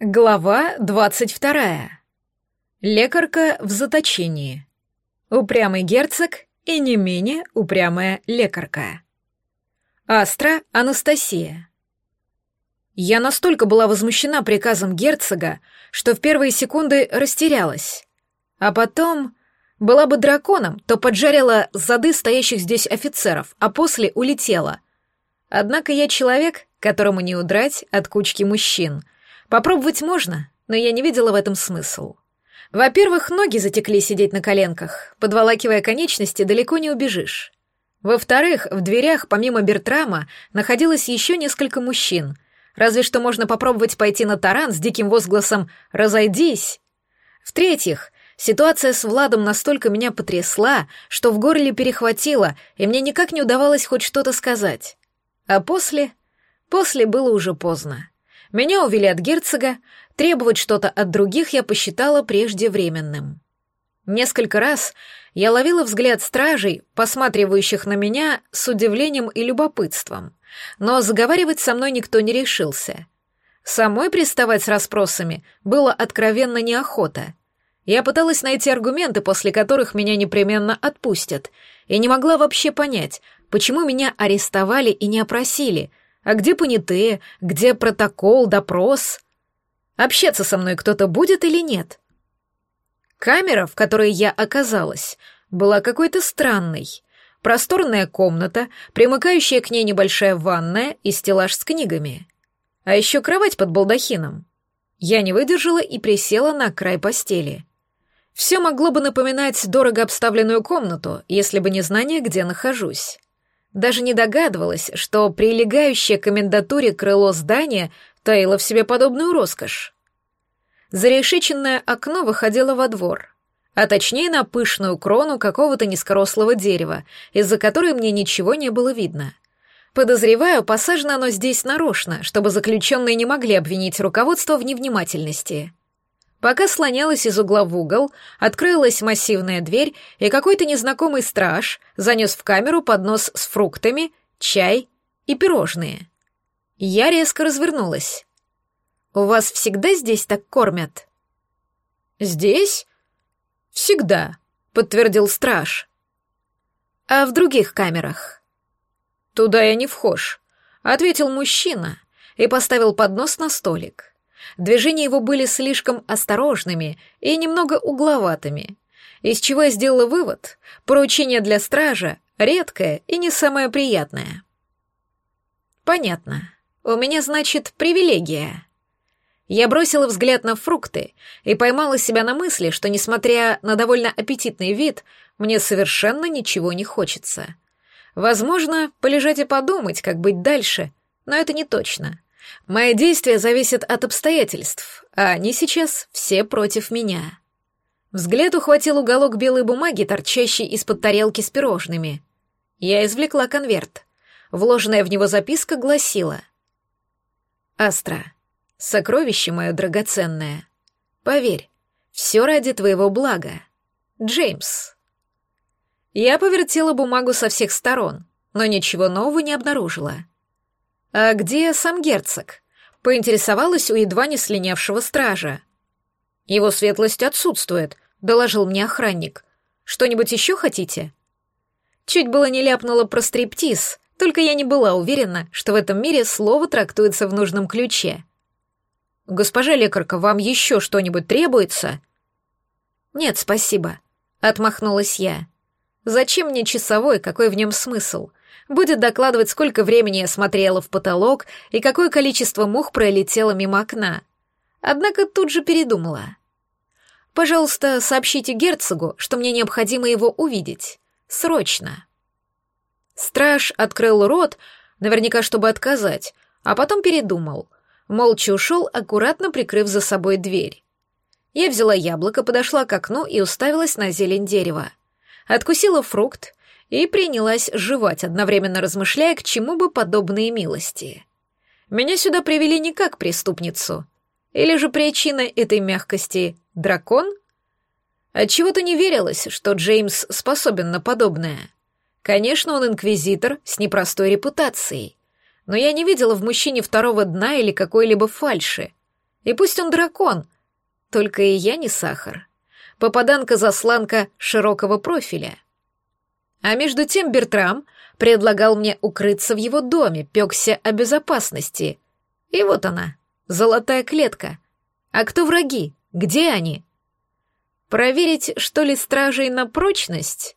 Глава 22. Лекарка в заточении. Упрямый герцог и не менее упрямая лекарка. Астра Анастасия. Я настолько была возмущена приказом герцога, что в первые секунды растерялась. А потом... Была бы драконом, то поджарила зады стоящих здесь офицеров, а после улетела. Однако я человек, которому не удрать от кучки мужчин — Попробовать можно, но я не видела в этом смысл. Во-первых, ноги затекли сидеть на коленках. Подволакивая конечности, далеко не убежишь. Во-вторых, в дверях, помимо Бертрама, находилось еще несколько мужчин. Разве что можно попробовать пойти на таран с диким возгласом «Разойдись!». В-третьих, ситуация с Владом настолько меня потрясла, что в горле перехватило, и мне никак не удавалось хоть что-то сказать. А после... После было уже поздно. Меня увели от герцога, требовать что-то от других я посчитала преждевременным. Несколько раз я ловила взгляд стражей, посматривающих на меня с удивлением и любопытством, но заговаривать со мной никто не решился. Самой приставать с расспросами было откровенно неохота. Я пыталась найти аргументы, после которых меня непременно отпустят, и не могла вообще понять, почему меня арестовали и не опросили — а где понятые? Где протокол, допрос? Общаться со мной кто-то будет или нет? Камера, в которой я оказалась, была какой-то странной. Просторная комната, примыкающая к ней небольшая ванная и стеллаж с книгами. А еще кровать под балдахином. Я не выдержала и присела на край постели. Все могло бы напоминать дорого обставленную комнату, если бы не знание, где нахожусь. Даже не догадывалась, что прилегающее к комендатуре крыло здания таило в себе подобную роскошь. Зарешеченное окно выходило во двор, а точнее на пышную крону какого-то низкорослого дерева, из-за которой мне ничего не было видно. Подозреваю, посажено оно здесь нарочно, чтобы заключенные не могли обвинить руководство в невнимательности. Пока слонялась из угла в угол, открылась массивная дверь, и какой-то незнакомый страж занес в камеру поднос с фруктами, чай и пирожные. Я резко развернулась. «У вас всегда здесь так кормят?» «Здесь? Всегда», — подтвердил страж. «А в других камерах?» «Туда я не вхож», — ответил мужчина и поставил поднос на столик. Движения его были слишком осторожными и немного угловатыми, из чего я сделала вывод, поручение для стража редкое и не самое приятное. Понятно. У меня, значит, привилегия. Я бросила взгляд на фрукты и поймала себя на мысли, что, несмотря на довольно аппетитный вид, мне совершенно ничего не хочется. Возможно, полежать и подумать, как быть дальше, но это не точно. Мои действия зависят от обстоятельств, а они сейчас все против меня. Взгляд ухватил уголок белой бумаги, торчащий из-под тарелки с пирожными. Я извлекла конверт. Вложенная в него записка гласила. «Астра, сокровище мое драгоценное. Поверь, все ради твоего блага. Джеймс». Я повертела бумагу со всех сторон, но ничего нового не обнаружила. «А где сам герцог?» — поинтересовалась у едва не слинявшего стража. «Его светлость отсутствует», — доложил мне охранник. «Что-нибудь еще хотите?» Чуть было не ляпнула про стриптиз, только я не была уверена, что в этом мире слово трактуется в нужном ключе. «Госпожа лекарка, вам еще что-нибудь требуется?» «Нет, спасибо», — отмахнулась я. «Зачем мне часовой, какой в нем смысл? будет докладывать, сколько времени я смотрела в потолок и какое количество мух пролетело мимо окна. Однако тут же передумала. «Пожалуйста, сообщите герцогу, что мне необходимо его увидеть. Срочно!» Страж открыл рот, наверняка чтобы отказать, а потом передумал. Молча ушел, аккуратно прикрыв за собой дверь. Я взяла яблоко, подошла к окну и уставилась на зелень дерева. Откусила фрукт, и принялась жевать, одновременно размышляя, к чему бы подобные милости. Меня сюда привели не как преступницу. Или же причина этой мягкости — дракон? Отчего-то не верилось, что Джеймс способен на подобное. Конечно, он инквизитор с непростой репутацией. Но я не видела в мужчине второго дна или какой-либо фальши. И пусть он дракон, только и я не сахар. Попаданка-засланка широкого профиля — а между тем Бертрам предлагал мне укрыться в его доме, пекся о безопасности. И вот она, золотая клетка. А кто враги? Где они? Проверить, что ли, стражей на прочность?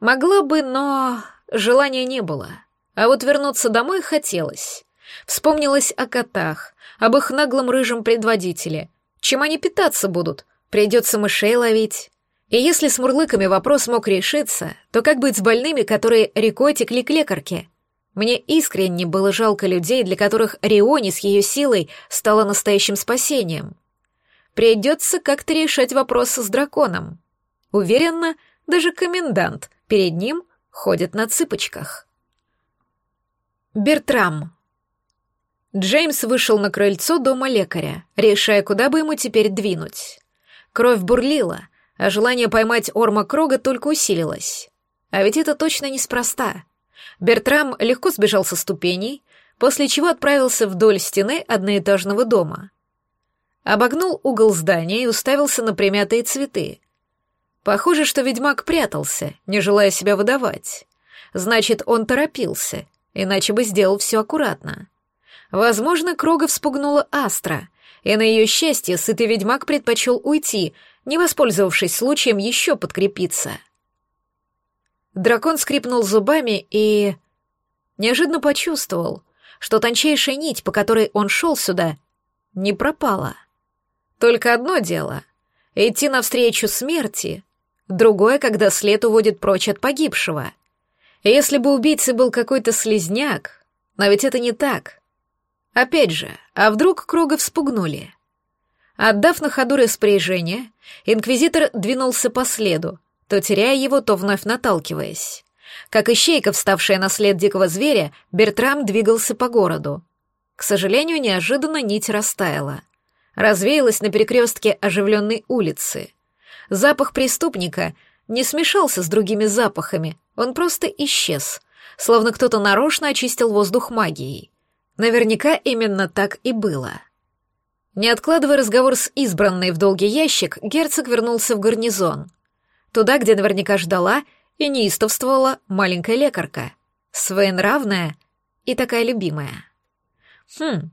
Могла бы, но желания не было. А вот вернуться домой хотелось. Вспомнилось о котах, об их наглом рыжем предводителе. Чем они питаться будут? Придется мышей ловить. И если с мурлыками вопрос мог решиться, то как быть с больными, которые рекой текли к лекарке? Мне искренне было жалко людей, для которых Риони с ее силой стала настоящим спасением. Придется как-то решать вопрос с драконом. Уверенно, даже комендант перед ним ходит на цыпочках. Бертрам. Джеймс вышел на крыльцо дома лекаря, решая, куда бы ему теперь двинуть. Кровь бурлила — а желание поймать Орма Крога только усилилось. А ведь это точно неспроста. Бертрам легко сбежал со ступеней, после чего отправился вдоль стены одноэтажного дома. Обогнул угол здания и уставился на примятые цветы. Похоже, что ведьмак прятался, не желая себя выдавать. Значит, он торопился, иначе бы сделал все аккуратно. Возможно, Крога вспугнула Астра, и на ее счастье сытый ведьмак предпочел уйти, не воспользовавшись случаем еще подкрепиться. Дракон скрипнул зубами и... неожиданно почувствовал, что тончайшая нить, по которой он шел сюда, не пропала. Только одно дело — идти навстречу смерти, другое, когда след уводит прочь от погибшего. Если бы убийцей был какой-то слезняк, но ведь это не так. Опять же, а вдруг Крога вспугнули? Отдав на ходу распоряжение, инквизитор двинулся по следу, то теряя его, то вновь наталкиваясь. Как ищейка, вставшая на след дикого зверя, Бертрам двигался по городу. К сожалению, неожиданно нить растаяла. Развеялась на перекрестке оживленной улицы. Запах преступника не смешался с другими запахами, он просто исчез, словно кто-то нарочно очистил воздух магией. Наверняка именно так и было. Не откладывая разговор с избранной в долгий ящик, герцог вернулся в гарнизон. Туда, где наверняка ждала и неистовствовала маленькая лекарка. Своенравная и такая любимая. Хм,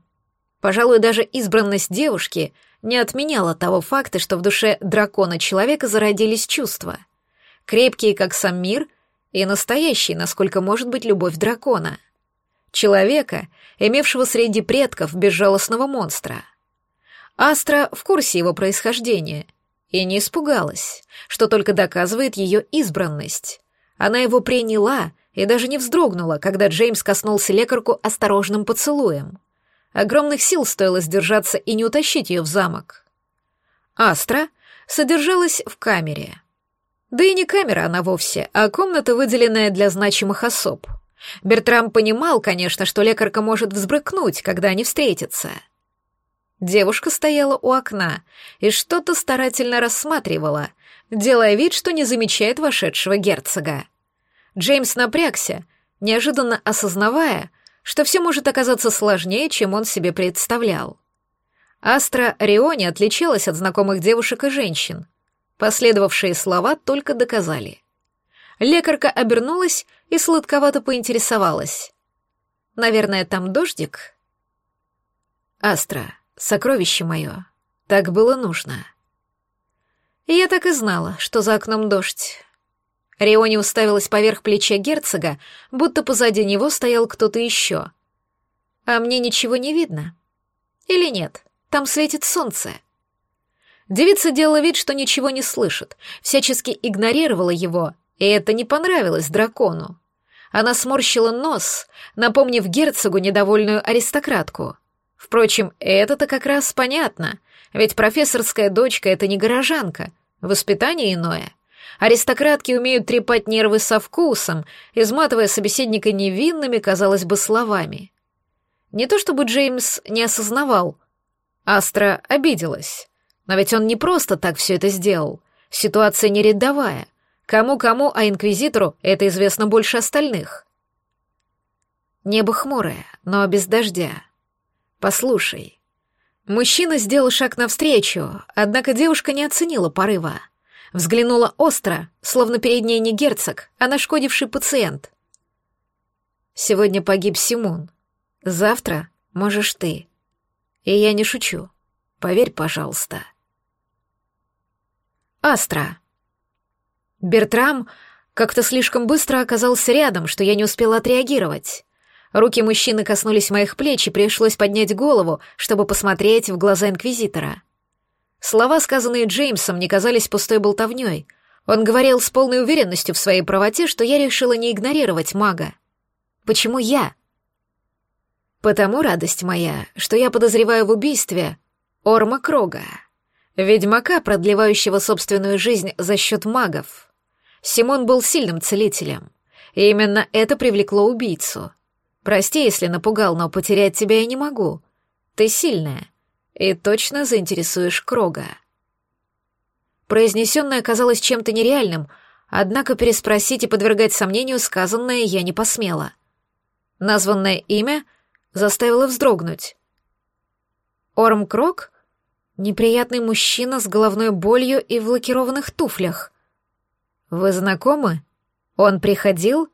пожалуй, даже избранность девушки не отменяла того факта, что в душе дракона-человека зародились чувства. Крепкие, как сам мир, и настоящие, насколько может быть любовь дракона. Человека, имевшего среди предков безжалостного монстра — Астра в курсе его происхождения и не испугалась, что только доказывает ее избранность. Она его приняла и даже не вздрогнула, когда Джеймс коснулся лекарку осторожным поцелуем. Огромных сил стоило сдержаться и не утащить ее в замок. Астра содержалась в камере. Да и не камера она вовсе, а комната, выделенная для значимых особ. Бертрам понимал, конечно, что лекарка может взбрыкнуть, когда они встретятся — Девушка стояла у окна и что-то старательно рассматривала, делая вид, что не замечает вошедшего герцога. Джеймс напрягся, неожиданно осознавая, что все может оказаться сложнее, чем он себе представлял. Астра Риони отличалась от знакомых девушек и женщин. Последовавшие слова только доказали. Лекарка обернулась и сладковато поинтересовалась. «Наверное, там дождик?» «Астра, сокровище мое. Так было нужно. Я так и знала, что за окном дождь. Риони уставилась поверх плеча герцога, будто позади него стоял кто-то еще. А мне ничего не видно. Или нет, там светит солнце. Девица делала вид, что ничего не слышит, всячески игнорировала его, и это не понравилось дракону. Она сморщила нос, напомнив герцогу недовольную аристократку — Впрочем, это-то как раз понятно, ведь профессорская дочка — это не горожанка, воспитание иное. Аристократки умеют трепать нервы со вкусом, изматывая собеседника невинными, казалось бы, словами. Не то чтобы Джеймс не осознавал. Астра обиделась. Но ведь он не просто так все это сделал. Ситуация не рядовая. Кому-кому, а инквизитору это известно больше остальных. Небо хмурое, но без дождя. «Послушай». Мужчина сделал шаг навстречу, однако девушка не оценила порыва. Взглянула остро, словно перед ней не герцог, а нашкодивший пациент. «Сегодня погиб Симун, Завтра можешь ты. И я не шучу. Поверь, пожалуйста». Астра. Бертрам как-то слишком быстро оказался рядом, что я не успела отреагировать. Руки мужчины коснулись моих плеч, и пришлось поднять голову, чтобы посмотреть в глаза инквизитора. Слова, сказанные Джеймсом, не казались пустой болтовнёй. Он говорил с полной уверенностью в своей правоте, что я решила не игнорировать мага. Почему я? Потому, радость моя, что я подозреваю в убийстве Орма Крога, ведьмака, продлевающего собственную жизнь за счет магов. Симон был сильным целителем, и именно это привлекло убийцу — Прости, если напугал, но потерять тебя я не могу. Ты сильная и точно заинтересуешь Крога». Произнесенное казалось чем-то нереальным, однако переспросить и подвергать сомнению сказанное я не посмела. Названное имя заставило вздрогнуть. Орм Крок? Неприятный мужчина с головной болью и в лакированных туфлях. «Вы знакомы? Он приходил?»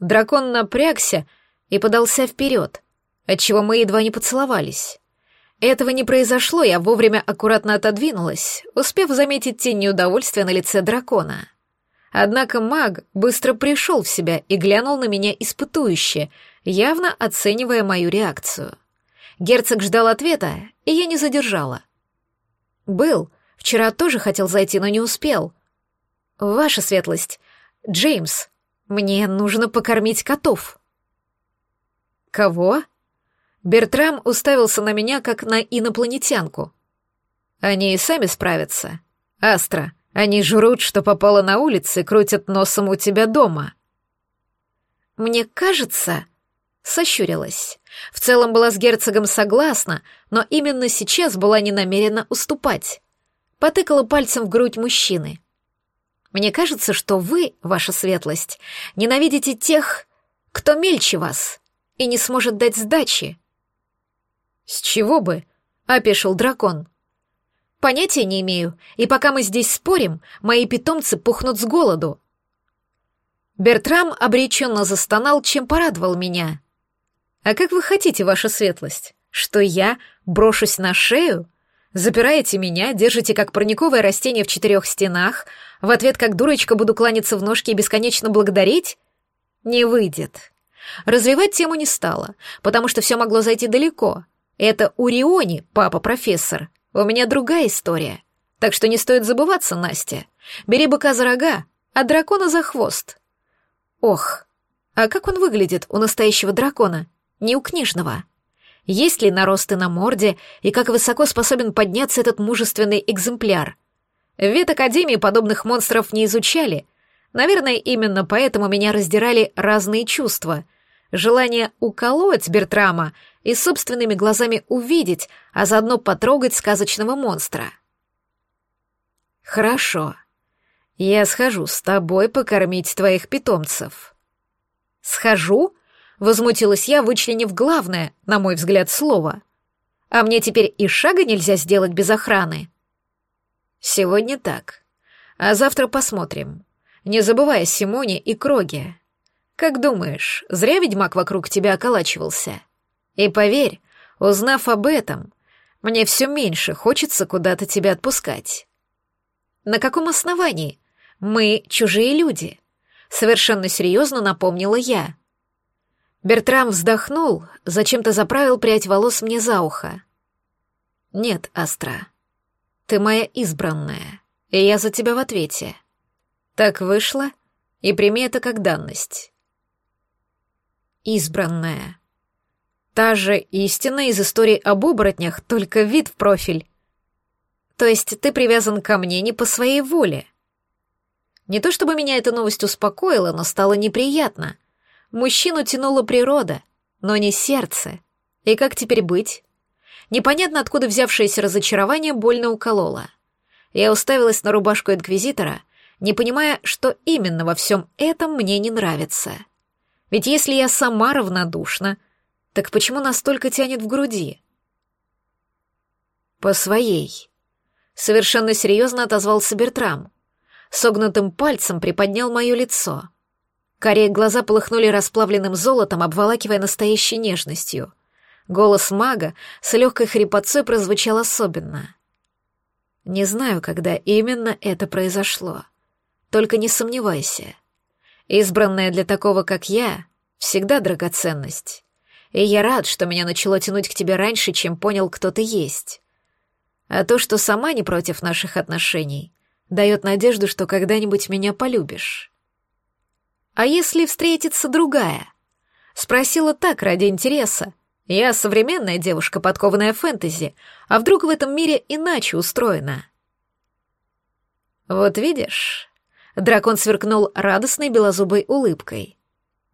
Дракон напрягся, и подался вперед, отчего мы едва не поцеловались. Этого не произошло, я вовремя аккуратно отодвинулась, успев заметить тень неудовольствия на лице дракона. Однако маг быстро пришел в себя и глянул на меня испытующе, явно оценивая мою реакцию. Герцог ждал ответа, и я не задержала. «Был. Вчера тоже хотел зайти, но не успел. Ваша светлость. Джеймс, мне нужно покормить котов». «Кого?» Бертрам уставился на меня, как на инопланетянку. «Они и сами справятся. Астра, они жрут, что попало на улице, крутят носом у тебя дома». «Мне кажется...» — сощурилась. В целом была с герцогом согласна, но именно сейчас была не намерена уступать. Потыкала пальцем в грудь мужчины. «Мне кажется, что вы, ваша светлость, ненавидите тех, кто мельче вас» и не сможет дать сдачи». «С чего бы?» — опешил дракон. «Понятия не имею, и пока мы здесь спорим, мои питомцы пухнут с голоду». Бертрам обреченно застонал, чем порадовал меня. «А как вы хотите, ваша светлость, что я брошусь на шею?» Запираете меня, держите как парниковое растение в четырех стенах, в ответ как дурочка буду кланяться в ножки и бесконечно благодарить? Не выйдет. Развивать тему не стала, потому что все могло зайти далеко. Это Уриони, папа-профессор. У меня другая история. Так что не стоит забываться, Настя. Бери быка за рога, а дракона за хвост. Ох, а как он выглядит у настоящего дракона, не у книжного? Есть ли наросты на морде и как высоко способен подняться этот мужественный экземпляр? В Ветакадемии подобных монстров не изучали. Наверное, именно поэтому меня раздирали разные чувства — Желание уколоть Бертрама и собственными глазами увидеть, а заодно потрогать сказочного монстра. «Хорошо. Я схожу с тобой покормить твоих питомцев». «Схожу?» — возмутилась я, вычленив главное, на мой взгляд, слово. «А мне теперь и шага нельзя сделать без охраны». «Сегодня так. А завтра посмотрим. Не забывая Симоне и Кроге». Как думаешь, зря ведьмак вокруг тебя околачивался? И поверь, узнав об этом, мне все меньше хочется куда-то тебя отпускать. На каком основании? Мы чужие люди. Совершенно серьезно напомнила я. Бертрам вздохнул, зачем-то заправил прядь волос мне за ухо. Нет, Астра, ты моя избранная, и я за тебя в ответе. Так вышло, и прими это как данность избранная. Та же истина из истории об оборотнях, только вид в профиль. То есть ты привязан ко мне не по своей воле. Не то чтобы меня эта новость успокоила, но стало неприятно. Мужчину тянула природа, но не сердце. И как теперь быть? Непонятно, откуда взявшееся разочарование больно укололо. Я уставилась на рубашку инквизитора, не понимая, что именно во всем этом мне не нравится. Ведь если я сама равнодушна, так почему настолько тянет в груди? По своей. Совершенно серьезно отозвался Бертрам. Согнутым пальцем приподнял мое лицо. Карие глаза полыхнули расплавленным золотом, обволакивая настоящей нежностью. Голос мага с легкой хрипотцой прозвучал особенно. Не знаю, когда именно это произошло. Только не сомневайся — Избранная для такого, как я, всегда драгоценность. И я рад, что меня начало тянуть к тебе раньше, чем понял, кто ты есть. А то, что сама не против наших отношений, дает надежду, что когда-нибудь меня полюбишь. А если встретится другая? Спросила так ради интереса. Я современная девушка, подкованная фэнтези, а вдруг в этом мире иначе устроена? Вот видишь, Дракон сверкнул радостной белозубой улыбкой.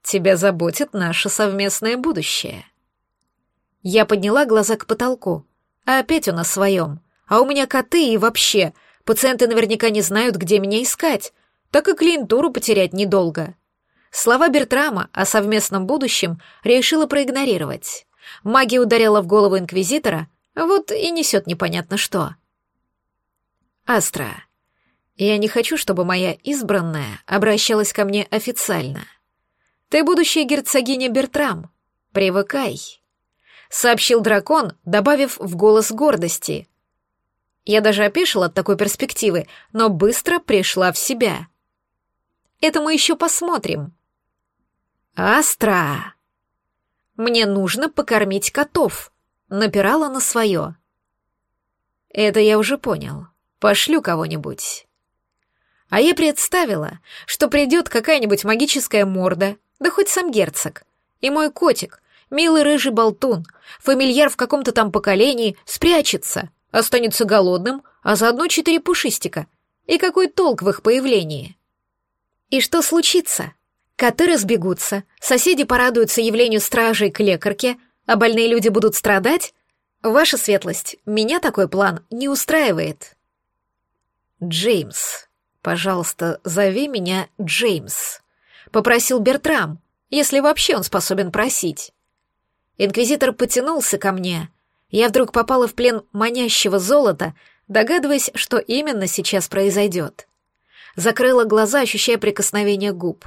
«Тебя заботит наше совместное будущее». Я подняла глаза к потолку. А опять он о своем. А у меня коты и вообще. Пациенты наверняка не знают, где меня искать. Так и клиентуру потерять недолго. Слова Бертрама о совместном будущем решила проигнорировать. Магия ударила в голову инквизитора, вот и несет непонятно что. «Астра, я не хочу, чтобы моя избранная обращалась ко мне официально. Ты будущая герцогиня Бертрам. Привыкай, сообщил дракон, добавив в голос гордости. Я даже опешила от такой перспективы, но быстро пришла в себя. Это мы еще посмотрим. Астра! Мне нужно покормить котов. Напирала на свое. Это я уже понял. Пошлю кого-нибудь. А я представила, что придет какая-нибудь магическая морда, да хоть сам герцог, и мой котик, милый рыжий болтун, фамильяр в каком-то там поколении, спрячется, останется голодным, а заодно четыре пушистика. И какой толк в их появлении? И что случится? Коты разбегутся, соседи порадуются явлению стражей к лекарке, а больные люди будут страдать? Ваша светлость, меня такой план не устраивает. Джеймс. «Пожалуйста, зови меня Джеймс», — попросил Бертрам, если вообще он способен просить. Инквизитор потянулся ко мне. Я вдруг попала в плен манящего золота, догадываясь, что именно сейчас произойдет. Закрыла глаза, ощущая прикосновение губ.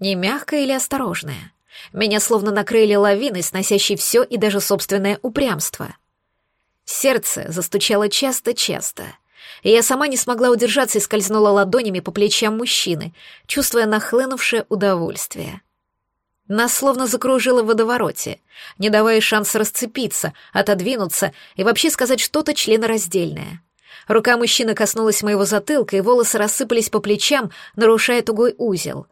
Не мягкое или осторожное. Меня словно накрыли лавиной, сносящей все и даже собственное упрямство. Сердце застучало часто-часто — и Я сама не смогла удержаться и скользнула ладонями по плечам мужчины, чувствуя нахлынувшее удовольствие. Нас словно закружило в водовороте, не давая шанса расцепиться, отодвинуться и вообще сказать что-то членораздельное. Рука мужчины коснулась моего затылка, и волосы рассыпались по плечам, нарушая тугой узел.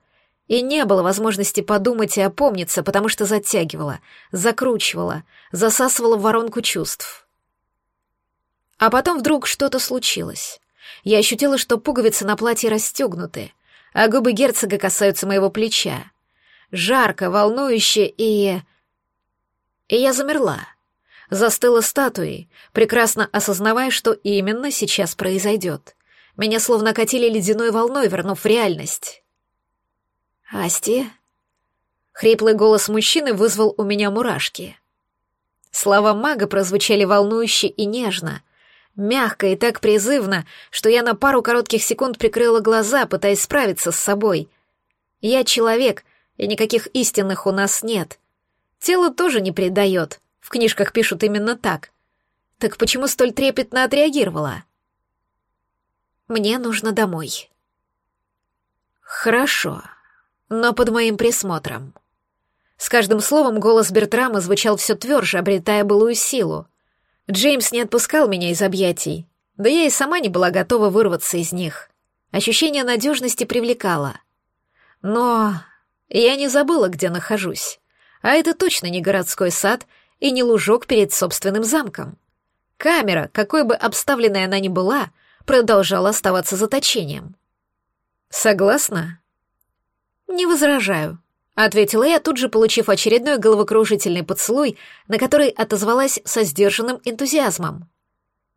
И не было возможности подумать и опомниться, потому что затягивала, закручивала, засасывала в воронку чувств. А потом вдруг что-то случилось. Я ощутила, что пуговицы на платье расстегнуты, а губы герцога касаются моего плеча. Жарко, волнующе и... И я замерла. Застыла статуей, прекрасно осознавая, что именно сейчас произойдет. Меня словно катили ледяной волной, вернув в реальность. «Асти?» Хриплый голос мужчины вызвал у меня мурашки. Слова мага прозвучали волнующе и нежно — мягко и так призывно, что я на пару коротких секунд прикрыла глаза, пытаясь справиться с собой. Я человек, и никаких истинных у нас нет. Тело тоже не предает, в книжках пишут именно так. Так почему столь трепетно отреагировала? Мне нужно домой. Хорошо, но под моим присмотром. С каждым словом голос Бертрама звучал все тверже, обретая былую силу. Джеймс не отпускал меня из объятий, да я и сама не была готова вырваться из них. Ощущение надежности привлекало. Но я не забыла, где нахожусь. А это точно не городской сад и не лужок перед собственным замком. Камера, какой бы обставленной она ни была, продолжала оставаться заточением. «Согласна?» «Не возражаю», Ответила я, тут же получив очередной головокружительный поцелуй, на который отозвалась со сдержанным энтузиазмом.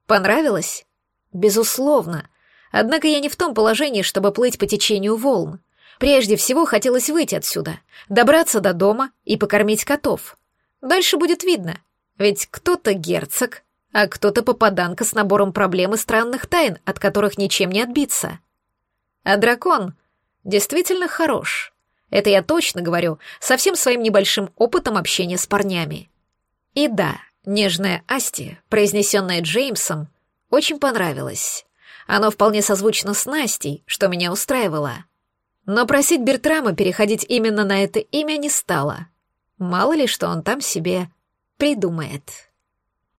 Понравилось? Безусловно. Однако я не в том положении, чтобы плыть по течению волн. Прежде всего хотелось выйти отсюда, добраться до дома и покормить котов. Дальше будет видно. Ведь кто-то герцог, а кто-то попаданка с набором проблем и странных тайн, от которых ничем не отбиться. А дракон действительно хорош. Это я точно говорю, со всем своим небольшим опытом общения с парнями. И да, нежная Асти, произнесенная Джеймсом, очень понравилась. Оно вполне созвучно с Настей, что меня устраивало. Но просить Бертрама переходить именно на это имя не стало. Мало ли, что он там себе придумает.